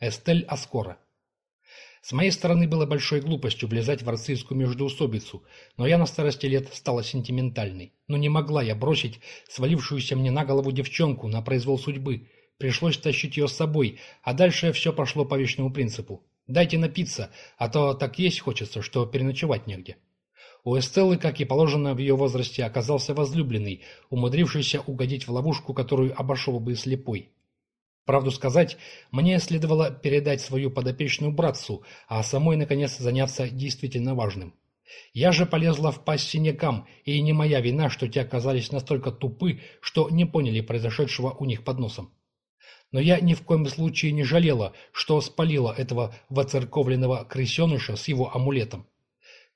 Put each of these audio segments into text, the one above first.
Эстель Аскора. С моей стороны было большой глупостью влезать в арцийскую междоусобицу, но я на старости лет стала сентиментальной. Но не могла я бросить свалившуюся мне на голову девчонку на произвол судьбы. Пришлось тащить ее с собой, а дальше все пошло по вечному принципу. Дайте напиться, а то так есть хочется, что переночевать негде. У Эстеллы, как и положено в ее возрасте, оказался возлюбленный, умудрившийся угодить в ловушку, которую обошел бы слепой. Правду сказать, мне следовало передать свою подопечную братцу, а самой, наконец, заняться действительно важным. Я же полезла в пасть синякам, и не моя вина, что те оказались настолько тупы, что не поняли произошедшего у них под носом. Но я ни в коем случае не жалела, что спалила этого воцерковленного крысеныша с его амулетом.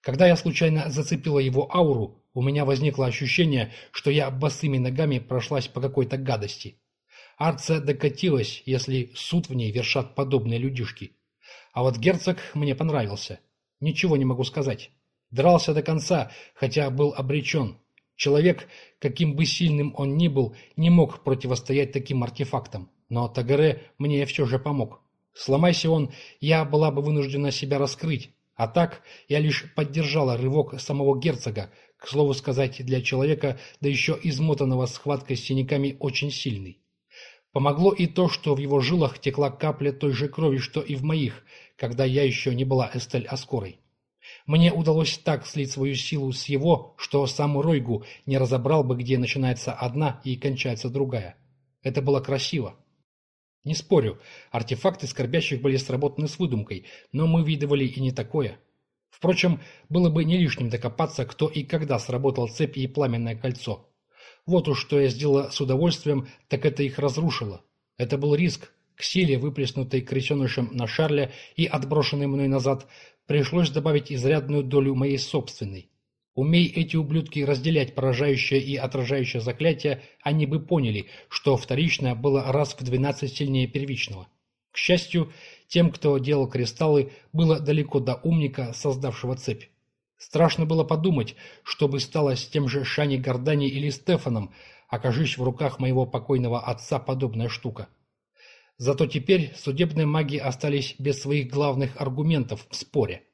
Когда я случайно зацепила его ауру, у меня возникло ощущение, что я босыми ногами прошлась по какой-то гадости. Арция докатилась, если суд в ней вершат подобные людишки. А вот герцог мне понравился. Ничего не могу сказать. Дрался до конца, хотя был обречен. Человек, каким бы сильным он ни был, не мог противостоять таким артефактам. Но Тагаре мне все же помог. Сломайся он, я была бы вынуждена себя раскрыть. А так я лишь поддержала рывок самого герцога, к слову сказать, для человека, да еще измотанного схваткой с синяками, очень сильный. Помогло и то, что в его жилах текла капля той же крови, что и в моих, когда я еще не была Эстель Аскорой. Мне удалось так слить свою силу с его, что сам Ройгу не разобрал бы, где начинается одна и кончается другая. Это было красиво. Не спорю, артефакты скорбящих были сработаны с выдумкой, но мы видывали и не такое. Впрочем, было бы не лишним докопаться, кто и когда сработал цепь и пламенное кольцо. Вот уж что я сделала с удовольствием, так это их разрушило. Это был риск. К силе, выплеснутой крысенышем на Шарля и отброшенной мной назад, пришлось добавить изрядную долю моей собственной. Умей эти ублюдки разделять поражающее и отражающее заклятие, они бы поняли, что вторичное было раз в двенадцать сильнее первичного. К счастью, тем, кто делал кристаллы, было далеко до умника, создавшего цепь. Страшно было подумать, что бы стало с тем же Шани Гордани или Стефаном, окажись в руках моего покойного отца подобная штука. Зато теперь судебные маги остались без своих главных аргументов в споре.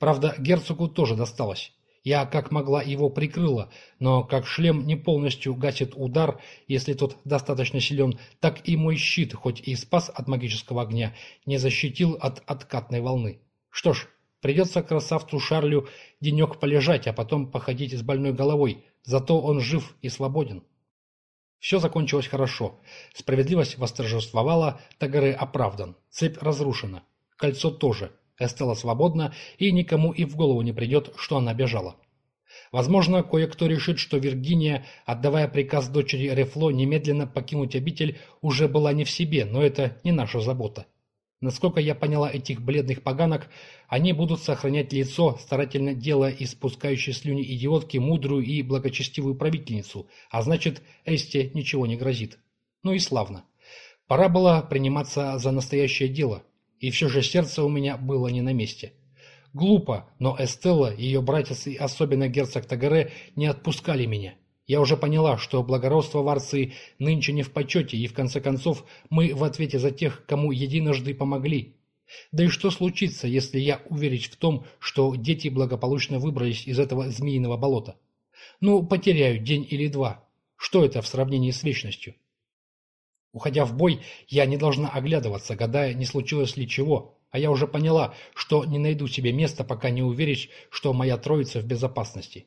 Правда, герцогу тоже досталось. Я как могла его прикрыла, но как шлем не полностью гасит удар, если тот достаточно силен, так и мой щит, хоть и спас от магического огня, не защитил от откатной волны. Что ж, Придется красавцу Шарлю денек полежать, а потом походить с больной головой. Зато он жив и свободен. Все закончилось хорошо. Справедливость восторжествовала, Тагары оправдан. Цепь разрушена. Кольцо тоже. Эстела свободна, и никому и в голову не придет, что она бежала. Возможно, кое-кто решит, что Виргиния, отдавая приказ дочери Рефло немедленно покинуть обитель, уже была не в себе, но это не наша забота. Насколько я поняла этих бледных поганок, они будут сохранять лицо, старательно делая из спускающей слюни идиотки мудрую и благочестивую правительницу, а значит, Эсте ничего не грозит. Ну и славно. Пора было приниматься за настоящее дело, и все же сердце у меня было не на месте. Глупо, но Эстелла, ее братец и особенно герцог Тагаре не отпускали меня. Я уже поняла, что благородство в Арции нынче не в почете, и в конце концов мы в ответе за тех, кому единожды помогли. Да и что случится, если я уверить в том, что дети благополучно выбрались из этого змеиного болота? Ну, потеряю день или два. Что это в сравнении с вечностью? Уходя в бой, я не должна оглядываться, гадая, не случилось ли чего, а я уже поняла, что не найду себе места, пока не уверюсь, что моя троица в безопасности.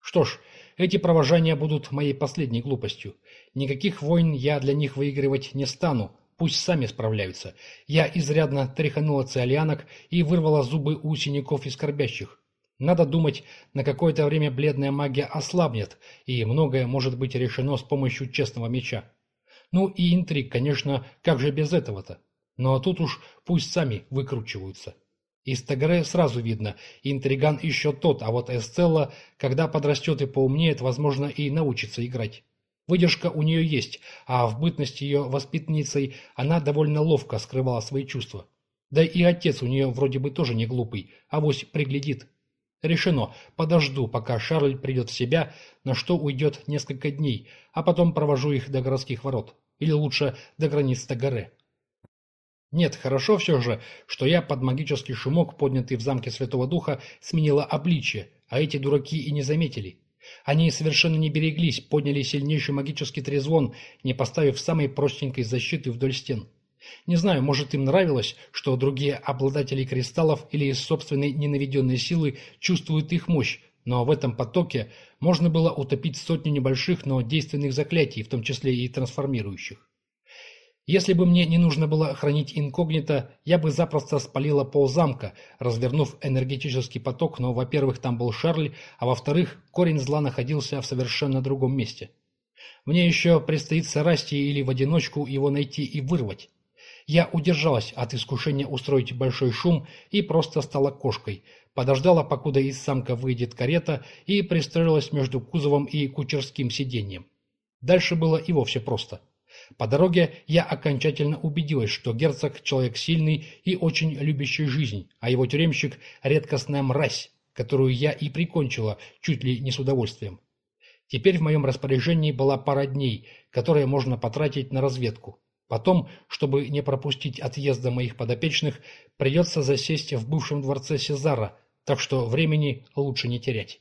Что ж, эти провожания будут моей последней глупостью. Никаких войн я для них выигрывать не стану, пусть сами справляются. Я изрядно тряханула циолианок и вырвала зубы у синяков и скорбящих. Надо думать, на какое-то время бледная магия ослабнет, и многое может быть решено с помощью честного меча. Ну и интриг, конечно, как же без этого-то? Но тут уж пусть сами выкручиваются. Из Тегре сразу видно, интриган еще тот, а вот Эстелла, когда подрастет и поумнеет, возможно, и научится играть. Выдержка у нее есть, а в бытности ее воспитанницей она довольно ловко скрывала свои чувства. Да и отец у нее вроде бы тоже не глупый, а авось приглядит. Решено, подожду, пока Шарль придет в себя, на что уйдет несколько дней, а потом провожу их до городских ворот. Или лучше, до границ Тагаре. Нет, хорошо все же, что я под магический шумок, поднятый в замке Святого Духа, сменила обличие, а эти дураки и не заметили. Они совершенно не береглись, подняли сильнейший магический трезвон, не поставив самой простенькой защиты вдоль стен. Не знаю, может им нравилось, что другие обладатели кристаллов или из собственной ненаведенной силы чувствуют их мощь, но в этом потоке можно было утопить сотни небольших, но действенных заклятий, в том числе и трансформирующих. Если бы мне не нужно было хранить инкогнито, я бы запросто спалила ползамка, развернув энергетический поток, но, во-первых, там был Шарль, а во-вторых, корень зла находился в совершенно другом месте. Мне еще предстоит с или в одиночку его найти и вырвать. Я удержалась от искушения устроить большой шум и просто стала кошкой, подождала, покуда из самка выйдет карета, и пристроилась между кузовом и кучерским сиденьем. Дальше было и вовсе просто. По дороге я окончательно убедилась, что герцог – человек сильный и очень любящий жизнь, а его тюремщик – редкостная мразь, которую я и прикончила чуть ли не с удовольствием. Теперь в моем распоряжении была пара дней, которые можно потратить на разведку. Потом, чтобы не пропустить отъезда моих подопечных, придется засесть в бывшем дворце Сезара, так что времени лучше не терять.